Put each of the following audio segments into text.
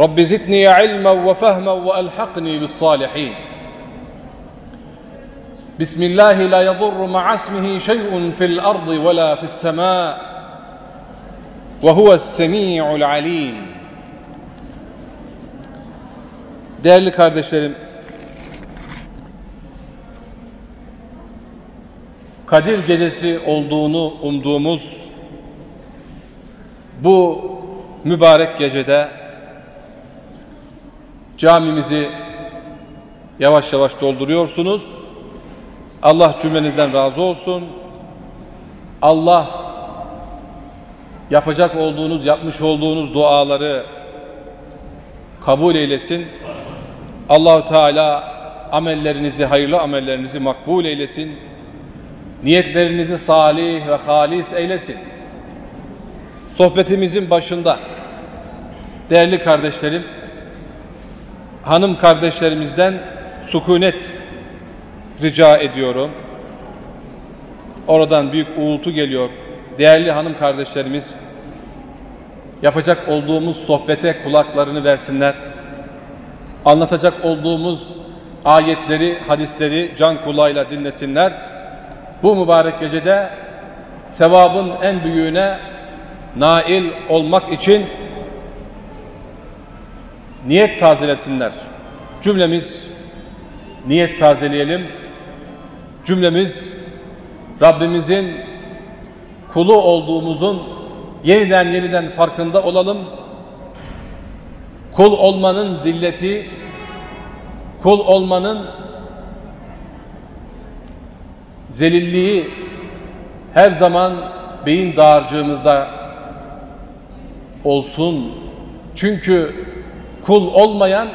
رب زدني علما وفهما والحقني بالصالحين بسم الله لا يضر مع اسمه شيء في الارض ولا في السماء وهو السميع العليم Değerli kardeşlerim, Kadir Gecesi olduğunu umduğumuz bu mübarek gecede camimizi yavaş yavaş dolduruyorsunuz. Allah cümlenizden razı olsun. Allah yapacak olduğunuz, yapmış olduğunuz duaları kabul eylesin. Allahu Teala amellerinizi, hayırlı amellerinizi makbul eylesin. Niyetlerinizi salih ve halis eylesin. Sohbetimizin başında değerli kardeşlerim, hanım kardeşlerimizden sükunet rica ediyorum. Oradan büyük uğultu geliyor. Değerli hanım kardeşlerimiz yapacak olduğumuz sohbete kulaklarını versinler. Anlatacak olduğumuz ayetleri, hadisleri can kulağıyla dinlesinler. Bu mübarek gecede sevabın en büyüğüne nail olmak için niyet tazelesinler. Cümlemiz niyet tazeleyelim. Cümlemiz Rabbimizin kulu olduğumuzun yeniden yeniden farkında olalım. Kul olmanın zilleti, kul olmanın zelilliği her zaman beyin dağarcığımızda olsun. Çünkü kul olmayan,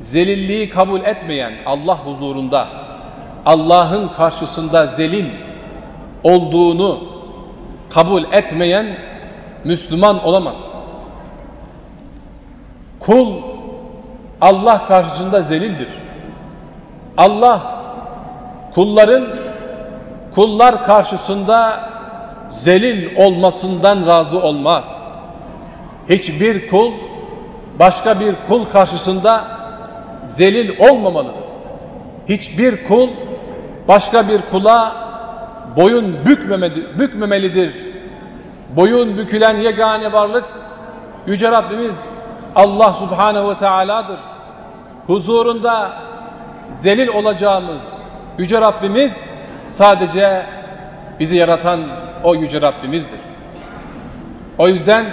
zelilliği kabul etmeyen Allah huzurunda, Allah'ın karşısında zelil olduğunu kabul etmeyen Müslüman olamaz. Kul Allah karşısında zelildir. Allah kulların kullar karşısında zelil olmasından razı olmaz. Hiçbir kul başka bir kul karşısında zelil olmamalıdır. Hiçbir kul başka bir kula boyun bükmemelidir. Boyun bükülen yegane varlık Yüce Rabbimiz Allah Subhanehu ve Teala'dır. Huzurunda zelil olacağımız Yüce Rabbimiz sadece bizi yaratan o Yüce Rabbimizdir. O yüzden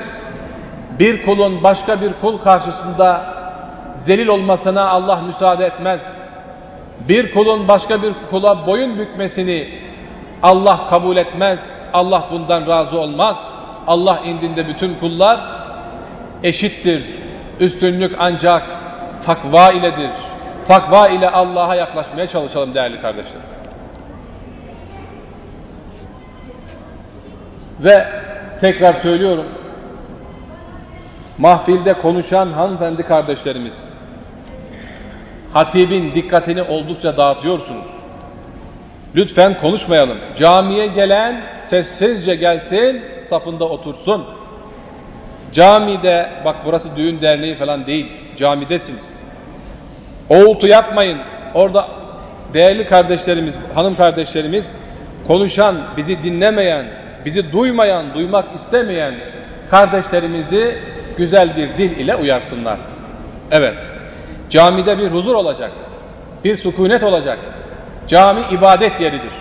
bir kulun başka bir kul karşısında zelil olmasına Allah müsaade etmez. Bir kulun başka bir kula boyun bükmesini Allah kabul etmez. Allah bundan razı olmaz. Allah indinde bütün kullar eşittir. Üstünlük ancak takva iledir. Takva ile Allah'a yaklaşmaya çalışalım değerli kardeşler. Ve tekrar söylüyorum. Mahfilde konuşan hanımefendi kardeşlerimiz hatibin dikkatini oldukça dağıtıyorsunuz. Lütfen konuşmayalım. Camiye gelen sessizce gelsin, safında otursun. Camide, bak burası düğün derneği falan değil, camidesiniz. Oğultu yapmayın. Orada değerli kardeşlerimiz, hanım kardeşlerimiz, konuşan, bizi dinlemeyen, bizi duymayan, duymak istemeyen kardeşlerimizi güzel bir dil ile uyarsınlar. Evet, camide bir huzur olacak, bir sükunet olacak. Cami ibadet yeridir.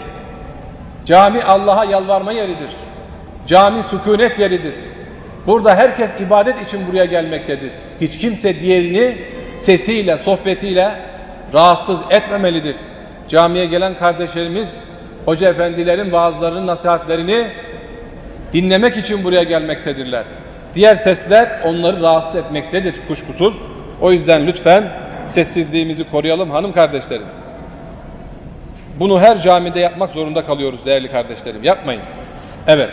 Cami Allah'a yalvarma yeridir. Cami sükunet yeridir. Burada herkes ibadet için buraya gelmektedir. Hiç kimse diğerini sesiyle, sohbetiyle rahatsız etmemelidir. Camiye gelen kardeşlerimiz hoca efendilerin vaazlarının nasihatlerini dinlemek için buraya gelmektedirler. Diğer sesler onları rahatsız etmektedir kuşkusuz. O yüzden lütfen sessizliğimizi koruyalım hanım kardeşlerim. Bunu her camide yapmak zorunda kalıyoruz değerli kardeşlerim. Yapmayın. Evet.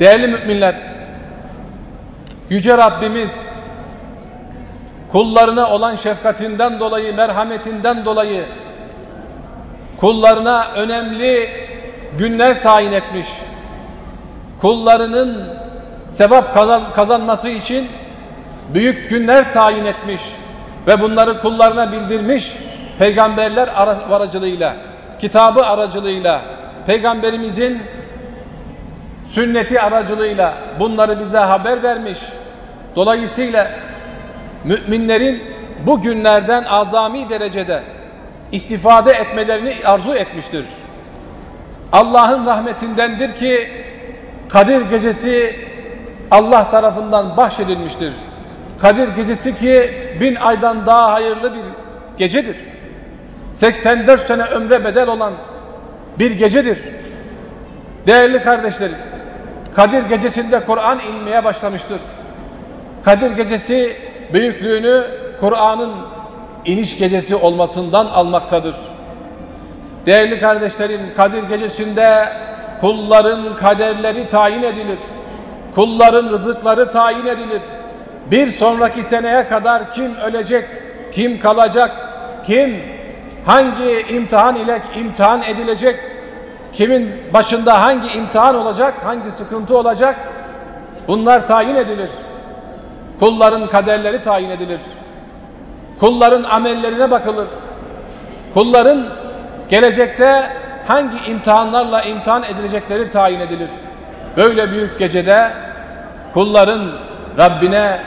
Değerli müminler, Yüce Rabbimiz kullarına olan şefkatinden dolayı, merhametinden dolayı kullarına önemli günler tayin etmiş. Kullarının sevap kazanması için büyük günler tayin etmiş ve bunları kullarına bildirmiş peygamberler aracılığıyla, kitabı aracılığıyla, peygamberimizin sünneti aracılığıyla bunları bize haber vermiş. Dolayısıyla müminlerin bu günlerden azami derecede istifade etmelerini arzu etmiştir. Allah'ın rahmetindendir ki Kadir gecesi Allah tarafından bahşedilmiştir. Kadir gecesi ki bin aydan daha hayırlı bir gecedir. 84 sene ömre bedel olan bir gecedir. Değerli kardeşlerim, Kadir gecesinde Kur'an inmeye başlamıştır. Kadir gecesi büyüklüğünü Kur'an'ın iniş gecesi olmasından almaktadır. Değerli kardeşlerim, Kadir gecesinde kulların kaderleri tayin edilir. Kulların rızıkları tayin edilir. Bir sonraki seneye kadar kim ölecek, kim kalacak, kim hangi imtihan ile imtihan edilecek, kimin başında hangi imtihan olacak, hangi sıkıntı olacak bunlar tayin edilir. Kulların kaderleri tayin edilir. Kulların amellerine bakılır. Kulların gelecekte hangi imtihanlarla imtihan edilecekleri tayin edilir. Böyle büyük gecede kulların Rabbine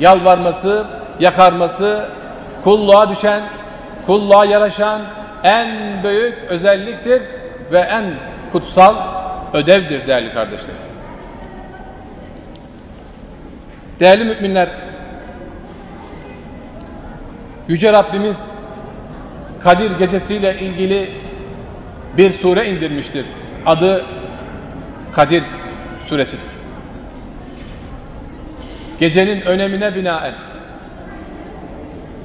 yalvarması, yakarması, kulluğa düşen, kulluğa yaraşan en büyük özelliktir ve en kutsal ödevdir değerli kardeşlerim. Değerli müminler, Yüce Rabbimiz Kadir gecesiyle ilgili bir sure indirmiştir. Adı Kadir suresidir. Gecenin önemine binaen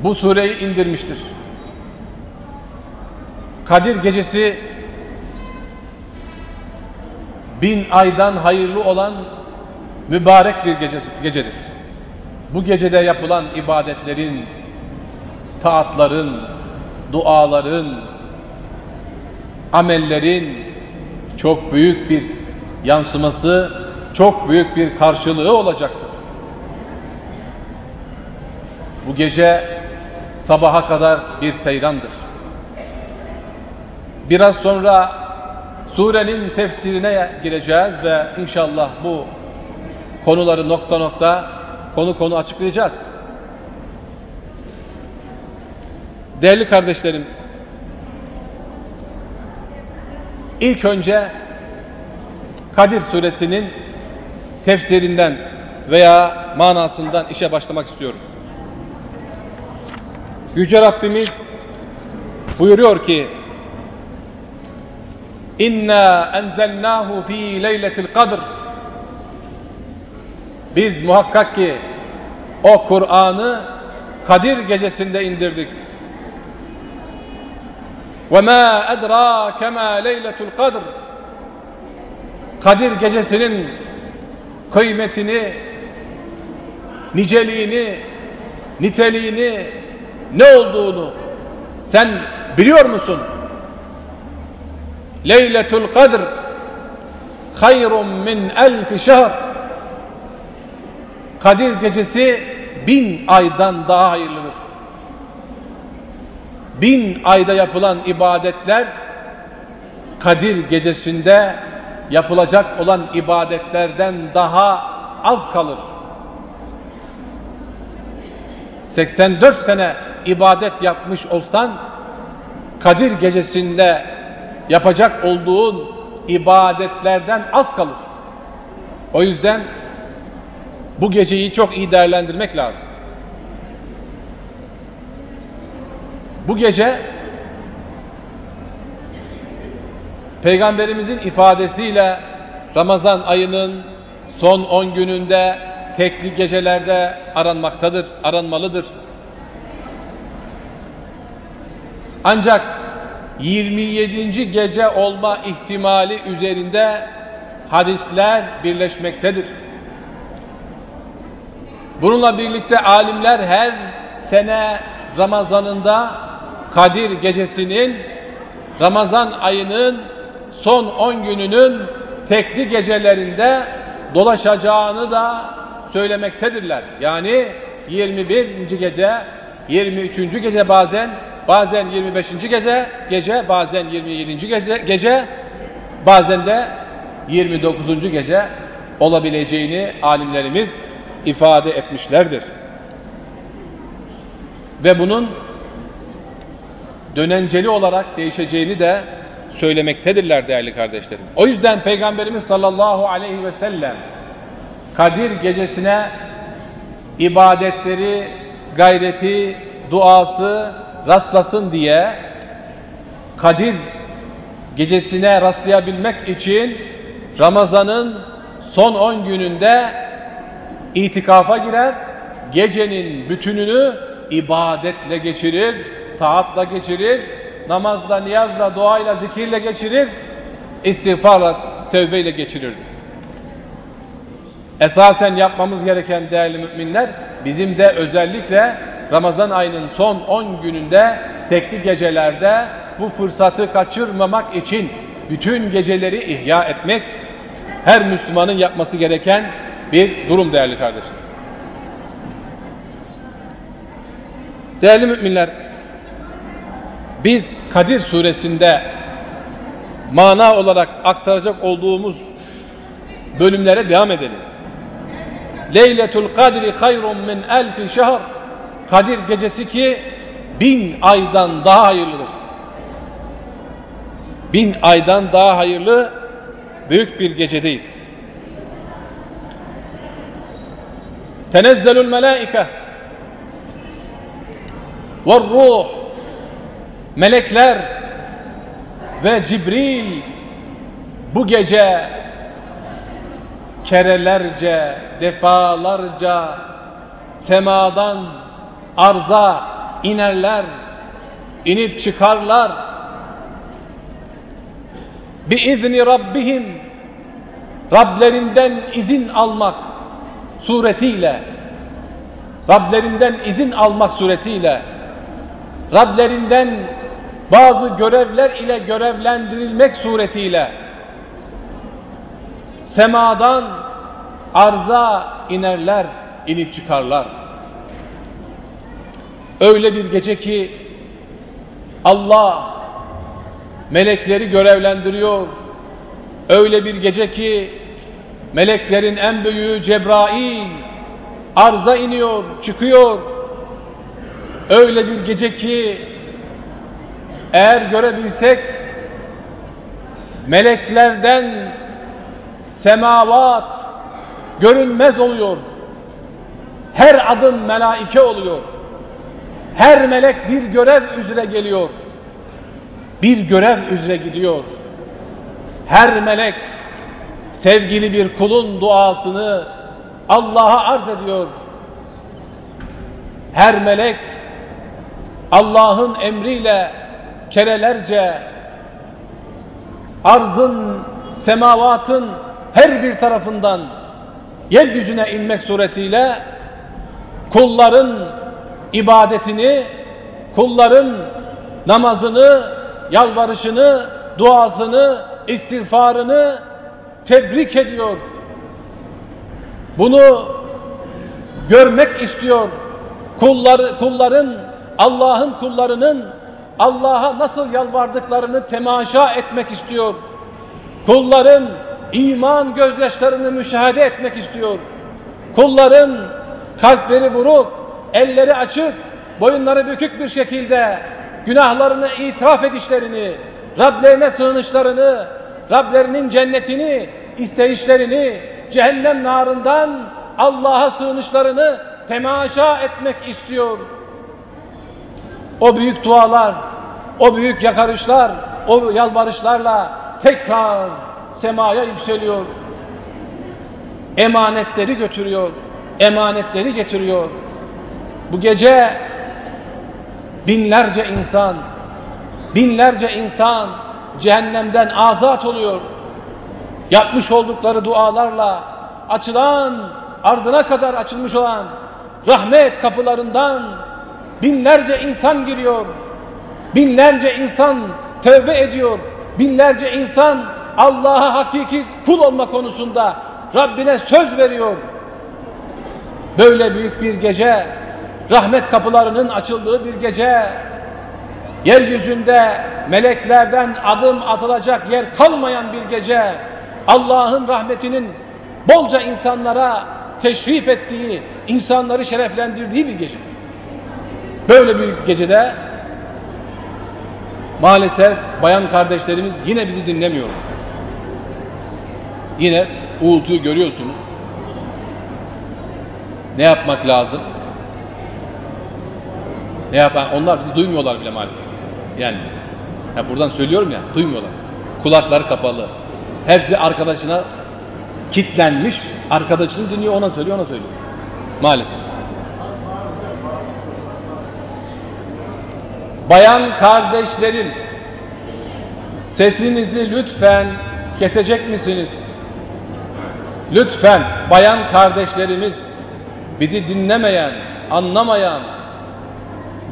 bu sureyi indirmiştir. Kadir gecesi bin aydan hayırlı olan mübarek bir gecedir. Bu gecede yapılan ibadetlerin, taatların, duaların, amellerin çok büyük bir yansıması, çok büyük bir karşılığı olacaktır. Bu gece sabaha kadar bir seyrandır. Biraz sonra surenin tefsirine gireceğiz ve inşallah bu konuları nokta nokta konu konu açıklayacağız. Değerli kardeşlerim, ilk önce Kadir suresinin tefsirinden veya manasından işe başlamak istiyorum. Yüce Rabbimiz buyuruyor ki İnna enzelnahu fi leyletil kadr Biz muhakkak ki o Kur'an'ı Kadir gecesinde indirdik. Ma edrake ma leyletul kadr Kadir gecesinin kıymetini, niceliğini, niteliğini, ne olduğunu sen biliyor musun? Leyletul Kadr hayrun min elfi şehr Kadir gecesi bin aydan daha hayırlıdır. Bin ayda yapılan ibadetler Kadir gecesinde yapılacak olan ibadetlerden daha az kalır. 84 sene ibadet yapmış olsan Kadir gecesinde yapacak olduğun ibadetlerden az kalır. O yüzden bu geceyi çok iyi değerlendirmek lazım. Bu gece Peygamberimizin ifadesiyle Ramazan ayının son 10 gününde tekli gecelerde aranmaktadır, aranmalıdır. Ancak 27. gece olma ihtimali üzerinde hadisler birleşmektedir. Bununla birlikte alimler her sene Ramazanında Kadir gecesinin Ramazan ayının son 10 gününün tekli gecelerinde dolaşacağını da söylemektedirler. Yani 21. gece, 23. gece bazen, bazen 25. gece, gece bazen 27. gece, gece bazen de 29. gece olabileceğini alimlerimiz ifade etmişlerdir. Ve bunun dönenceli olarak değişeceğini de söylemektedirler değerli kardeşlerim. O yüzden Peygamberimiz sallallahu aleyhi ve sellem Kadir gecesine ibadetleri, gayreti, duası rastlasın diye Kadir gecesine rastlayabilmek için Ramazan'ın son 10 gününde itikafa girer, gecenin bütününü ibadetle geçirir, taatla geçirir, namazla, niyazla, duayla, zikirle geçirir, istiğfarla, tövbeyle geçirirdi. Esasen yapmamız gereken değerli müminler, bizim de özellikle Ramazan ayının son 10 gününde tekli gecelerde bu fırsatı kaçırmamak için bütün geceleri ihya etmek her Müslümanın yapması gereken bir durum değerli kardeşler. Değerli müminler, biz Kadir suresinde mana olarak aktaracak olduğumuz bölümlere devam edelim. Leyletul kadri hayrun min elfi şehr Kadir gecesi ki bin aydan daha hayırlıdır. Bin aydan daha hayırlı büyük bir gecedeyiz. Tenezzelul melaike ve ruh melekler ve Cibril bu gece kerelerce, defalarca semadan arza inerler, inip çıkarlar. Biizni Rabbihim Rablerinden izin almak suretiyle Rablerinden izin almak suretiyle Rablerinden bazı görevler ile görevlendirilmek suretiyle semadan arza inerler, inip çıkarlar. Öyle bir gece ki Allah melekleri görevlendiriyor. Öyle bir gece ki meleklerin en büyüğü Cebrail arza iniyor, çıkıyor. Öyle bir gece ki eğer görebilsek meleklerden semavat görünmez oluyor. Her adım melaike oluyor. Her melek bir görev üzere geliyor. Bir görev üzere gidiyor. Her melek sevgili bir kulun duasını Allah'a arz ediyor. Her melek Allah'ın emriyle kerelerce arzın, semavatın her bir tarafından yeryüzüne inmek suretiyle kulların ibadetini, kulların namazını, yalvarışını, duasını, istiğfarını tebrik ediyor. Bunu görmek istiyor. Kulları, kulların, Allah'ın kullarının Allah'a nasıl yalvardıklarını temaşa etmek istiyor. Kulların iman gözyaşlarını müşahede etmek istiyor. Kulların kalpleri buruk, elleri açık, boyunları bükük bir şekilde günahlarını itiraf edişlerini, Rablerine sığınışlarını, Rablerinin cennetini, isteyişlerini, cehennem narından Allah'a sığınışlarını temaşa etmek istiyor. O büyük dualar, o büyük yakarışlar, o yalvarışlarla tekrar semaya yükseliyor. emanetleri götürüyor, emanetleri getiriyor. Bu gece binlerce insan, binlerce insan cehennemden azat oluyor. Yapmış oldukları dualarla açılan, ardına kadar açılmış olan rahmet kapılarından binlerce insan giriyor. Binlerce insan tövbe ediyor. Binlerce insan Allah'a hakiki kul olma konusunda Rabbine söz veriyor. Böyle büyük bir gece, rahmet kapılarının açıldığı bir gece, yeryüzünde meleklerden adım atılacak yer kalmayan bir gece, Allah'ın rahmetinin bolca insanlara teşrif ettiği, insanları şereflendirdiği bir gece. Böyle bir gecede maalesef bayan kardeşlerimiz yine bizi dinlemiyor. Yine uğultuyu görüyorsunuz. Ne yapmak lazım? Ne yapan? Onlar bizi duymuyorlar bile maalesef. Yani ya buradan söylüyorum ya, duymuyorlar. Kulaklar kapalı. Hepsi arkadaşına kitlenmiş. Arkadaşını dinliyor, ona söylüyor, ona söylüyor. Maalesef. Bayan kardeşlerim, sesinizi lütfen kesecek misiniz? Lütfen bayan kardeşlerimiz, bizi dinlemeyen, anlamayan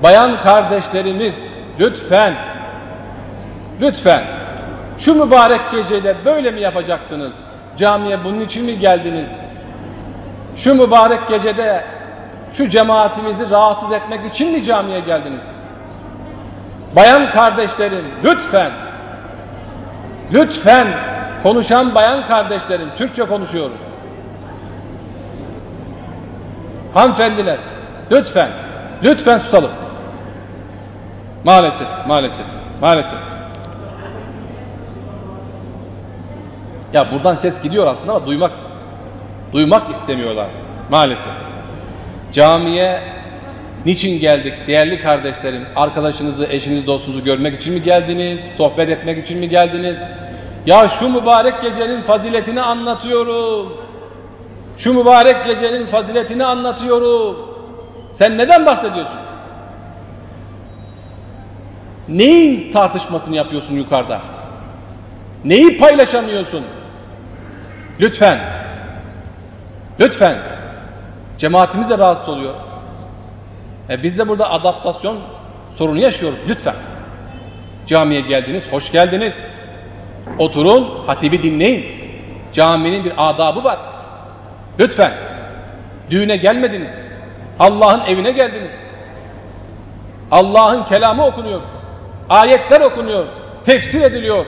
bayan kardeşlerimiz lütfen lütfen şu mübarek gecede böyle mi yapacaktınız? Camiye bunun için mi geldiniz? Şu mübarek gecede şu cemaatimizi rahatsız etmek için mi camiye geldiniz? Bayan kardeşlerim lütfen lütfen konuşan bayan kardeşlerim Türkçe konuşuyorum. Hanımefendiler lütfen lütfen susalım. Maalesef maalesef maalesef. Ya buradan ses gidiyor aslında ama duymak duymak istemiyorlar maalesef. Camiye niçin geldik değerli kardeşlerim? Arkadaşınızı, eşinizi, dostunuzu görmek için mi geldiniz? Sohbet etmek için mi geldiniz? Ya şu mübarek gecenin faziletini anlatıyorum. Şu mübarek gecenin faziletini anlatıyorum. Sen neden bahsediyorsun? Neyin tartışmasını yapıyorsun yukarıda? Neyi paylaşamıyorsun? Lütfen. Lütfen. Cemaatimiz de rahatsız oluyor. E biz de burada adaptasyon sorunu yaşıyoruz. Lütfen. Camiye geldiniz, hoş geldiniz. Oturun, hatibi dinleyin. Caminin bir adabı var. Lütfen. Düğüne gelmediniz. Allah'ın evine geldiniz. Allah'ın kelamı okunuyor. Ayetler okunuyor. Tefsir ediliyor.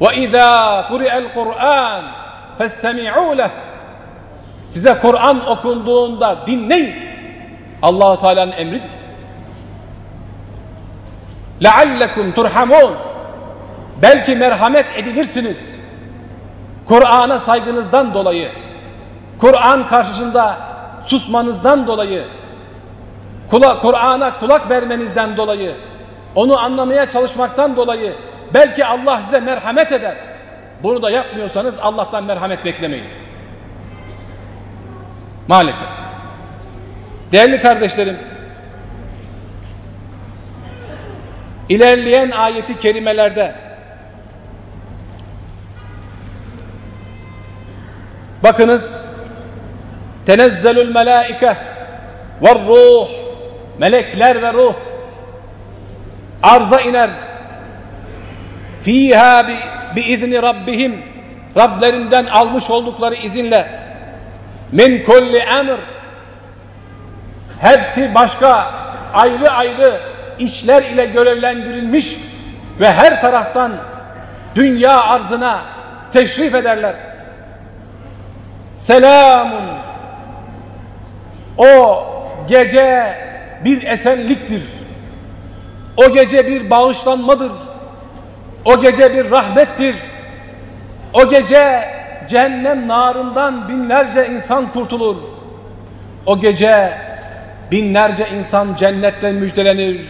وَاِذَا قُرِئَ الْقُرْآنِ فَاسْتَمِعُوا لَهُ Size Kur'an okunduğunda dinleyin. allah Teala'nın emridir. لَعَلَّكُمْ تُرْحَمُونَ Belki merhamet edilirsiniz. Kur'an'a saygınızdan dolayı, Kur'an karşısında susmanızdan dolayı, Kur'an'a kulak vermenizden dolayı, onu anlamaya çalışmaktan dolayı belki Allah size merhamet eder. Bunu da yapmıyorsanız Allah'tan merhamet beklemeyin. Maalesef. Değerli kardeşlerim, ilerleyen ayeti kerimelerde bakınız tenezzelül melaike ve ruh. Melekler ve ruh arza iner. Fiha bi, bi izni rabbihim. Rablerinden almış oldukları izinle min kulli emr hepsi başka ayrı ayrı işler ile görevlendirilmiş ve her taraftan dünya arzına teşrif ederler. Selamun o gece bir esenliktir. O gece bir bağışlanmadır. O gece bir rahmettir. O gece cehennem narından binlerce insan kurtulur. O gece binlerce insan cennetten müjdelenir.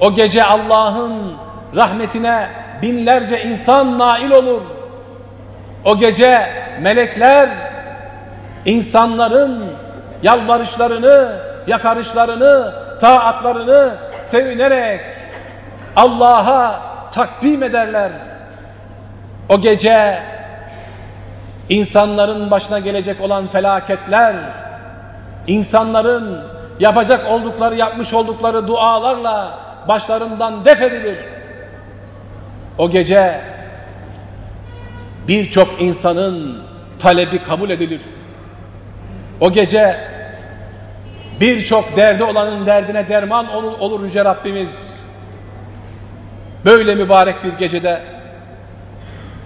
O gece Allah'ın rahmetine binlerce insan nail olur. O gece melekler insanların yalvarışlarını, yakarışlarını, taatlarını sevinerek Allah'a takdim ederler. O gece insanların başına gelecek olan felaketler, insanların yapacak oldukları, yapmış oldukları dualarla başlarından def edilir. O gece birçok insanın talebi kabul edilir. O gece birçok derdi olanın derdine derman olur, olur Yüce Rabbimiz. Böyle mübarek bir gecede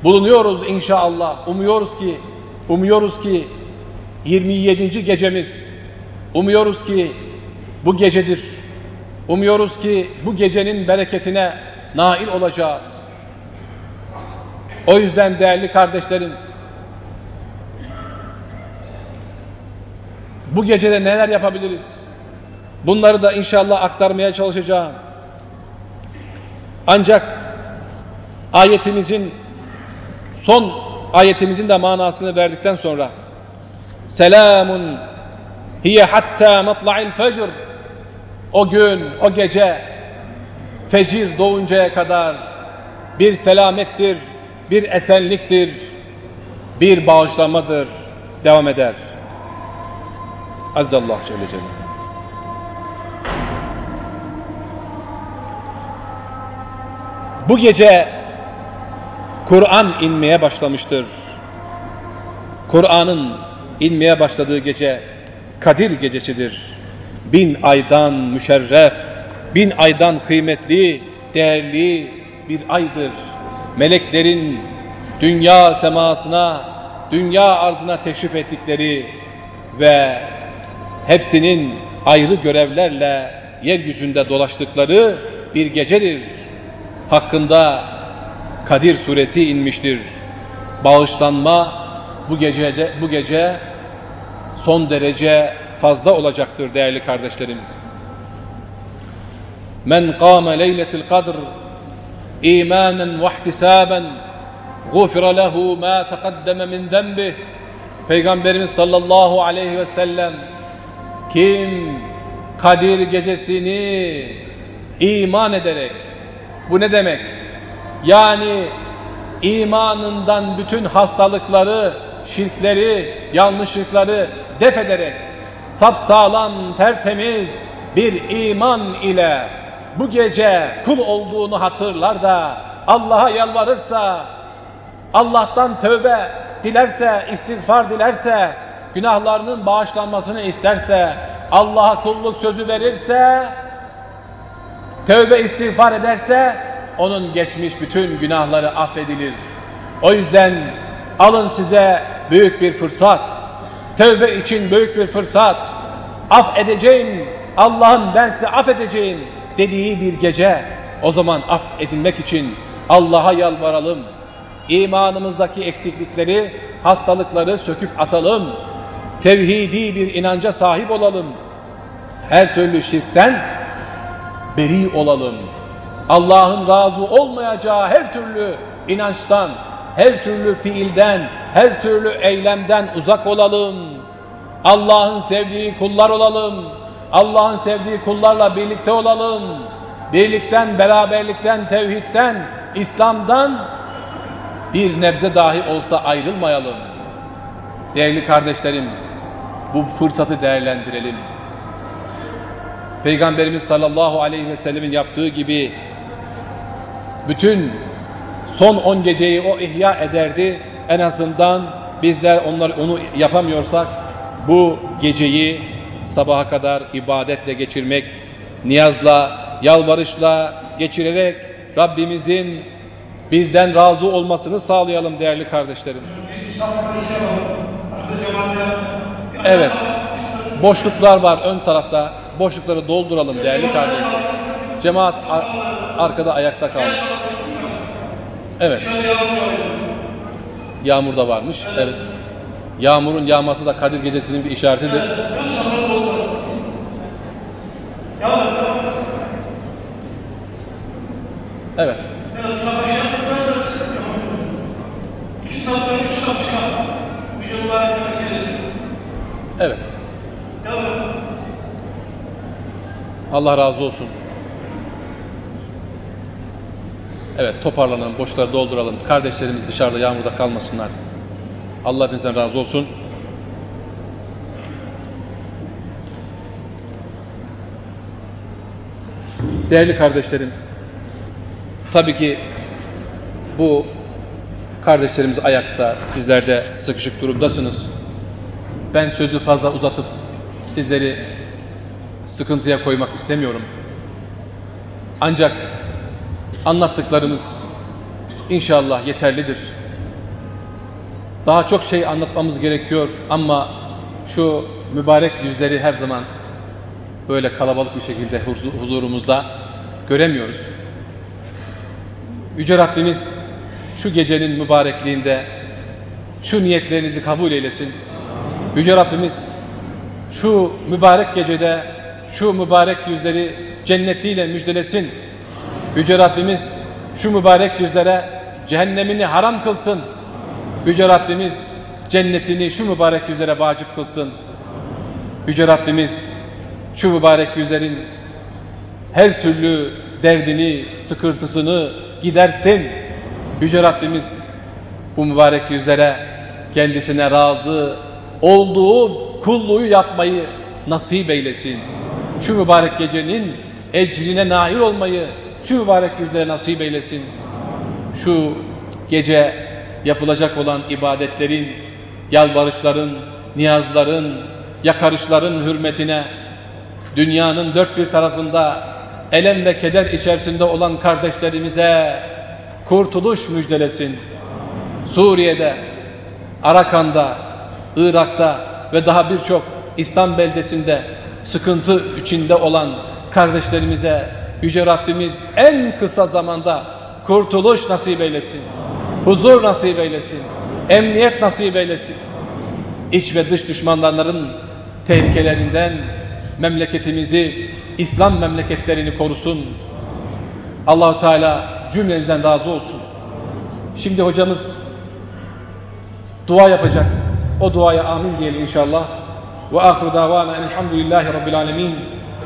bulunuyoruz inşallah. Umuyoruz ki, umuyoruz ki 27. gecemiz, umuyoruz ki bu gecedir. Umuyoruz ki bu gecenin bereketine nail olacağız. O yüzden değerli kardeşlerim, bu gecede neler yapabiliriz? Bunları da inşallah aktarmaya çalışacağım. Ancak ayetimizin son ayetimizin de manasını verdikten sonra selamun hiye hatta matla'il fecr o gün, o gece fecir doğuncaya kadar bir selamettir, bir esenliktir, bir bağışlamadır, devam eder. Azzallah Celle Celaluhu. Bu gece Kur'an inmeye başlamıştır. Kur'an'ın inmeye başladığı gece Kadir gecesidir. Bin aydan müşerref, bin aydan kıymetli, değerli bir aydır. Meleklerin dünya semasına, dünya arzına teşrif ettikleri ve hepsinin ayrı görevlerle yeryüzünde dolaştıkları bir gecedir. Hakkında Kadir suresi inmiştir. Bağışlanma bu gece bu gece son derece fazla olacaktır değerli kardeşlerim. Men qâme leyletil kadr imanen ve ihtisaben gufira lehu ma taqaddeme min zenbih Peygamberimiz sallallahu aleyhi ve sellem kim Kadir gecesini iman ederek bu ne demek? Yani imanından bütün hastalıkları, şirkleri, yanlışlıkları def ederek sapsağlam, tertemiz bir iman ile bu gece kul olduğunu hatırlar da Allah'a yalvarırsa, Allah'tan tövbe dilerse, istiğfar dilerse, günahlarının bağışlanmasını isterse, Allah'a kulluk sözü verirse, tövbe istiğfar ederse, onun geçmiş bütün günahları affedilir. O yüzden alın size büyük bir fırsat, tövbe için büyük bir fırsat, af edeceğim, Allah'ım ben size affedeceğim dediği bir gece, o zaman af edilmek için Allah'a yalvaralım, imanımızdaki eksiklikleri, hastalıkları söküp atalım, tevhidi bir inanca sahip olalım, her türlü şirkten beri olalım. Allah'ın razı olmayacağı her türlü inançtan, her türlü fiilden, her türlü eylemden uzak olalım. Allah'ın sevdiği kullar olalım. Allah'ın sevdiği kullarla birlikte olalım. Birlikten, beraberlikten, tevhidden, İslam'dan bir nebze dahi olsa ayrılmayalım. Değerli kardeşlerim, bu fırsatı değerlendirelim. Peygamberimiz sallallahu aleyhi ve sellemin yaptığı gibi bütün son on geceyi o ihya ederdi. En azından bizler onlar onu yapamıyorsak bu geceyi sabaha kadar ibadetle geçirmek, niyazla, yalvarışla geçirerek Rabbimizin bizden razı olmasını sağlayalım değerli kardeşlerim. Evet. Boşluklar var ön tarafta. Boşlukları dolduralım değerli kardeşlerim. Cemaat ar arkada ayakta kalmış. Evet. Yağmur da varmış. Evet. Yağmurun yağması da Kadir Gecesi'nin bir işaretidir. Evet. saftan üç saf çıkan Yüce Mübarek Kadar gelirsin. Evet. Yavrum, Allah razı olsun. Evet toparlanalım, boşları dolduralım. Kardeşlerimiz dışarıda yağmurda kalmasınlar. Allah bizden razı olsun. Değerli kardeşlerim, tabii ki bu kardeşlerimiz ayakta, sizler de sıkışık durumdasınız. Ben sözü fazla uzatıp sizleri sıkıntıya koymak istemiyorum. Ancak anlattıklarımız inşallah yeterlidir. Daha çok şey anlatmamız gerekiyor ama şu mübarek yüzleri her zaman böyle kalabalık bir şekilde huzur- huzurumuzda göremiyoruz. Yüce Rabbimiz şu gecenin mübarekliğinde şu niyetlerinizi kabul eylesin. Yüce Rabbimiz şu mübarek gecede şu mübarek yüzleri cennetiyle müjdelesin. Yüce Rabbimiz şu mübarek yüzlere cehennemini haram kılsın. Yüce Rabbimiz cennetini şu mübarek yüzlere vacip kılsın. Yüce Rabbimiz şu mübarek yüzlerin her türlü derdini, sıkıntısını gidersin. Yüce Rabbimiz bu mübarek yüzlere kendisine razı olduğu kulluğu yapmayı nasip eylesin. Şu mübarek gecenin ecrine nail olmayı şu mübarek yüzlere nasip eylesin. Şu gece yapılacak olan ibadetlerin, yalvarışların, niyazların, yakarışların hürmetine dünyanın dört bir tarafında elem ve keder içerisinde olan kardeşlerimize kurtuluş müjdelesin. Suriye'de, Arakan'da, Irak'ta ve daha birçok İslam beldesinde sıkıntı içinde olan kardeşlerimize Yüce Rabbimiz en kısa zamanda kurtuluş nasip eylesin. Huzur nasip eylesin. Emniyet nasip eylesin. İç ve dış düşmanların tehlikelerinden memleketimizi, İslam memleketlerini korusun. Allahu Teala cümlenizden razı olsun. Şimdi hocamız dua yapacak. O duaya amin diyelim inşallah. Ve ahiru davana elhamdülillahi rabbil alemin.